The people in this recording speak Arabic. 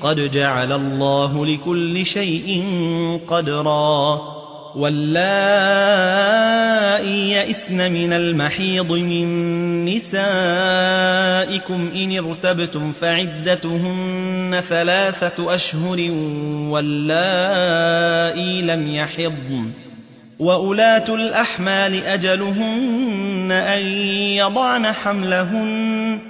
قد جعل الله لكل شيء قدرا. واللائي يئسن من المحيض من نسائكم إن ارتبتم فعدتهن ثلاثة أشهر واللائي لم يحضن. وأولاة الأحمال أجلهن أن يضعن حملهن.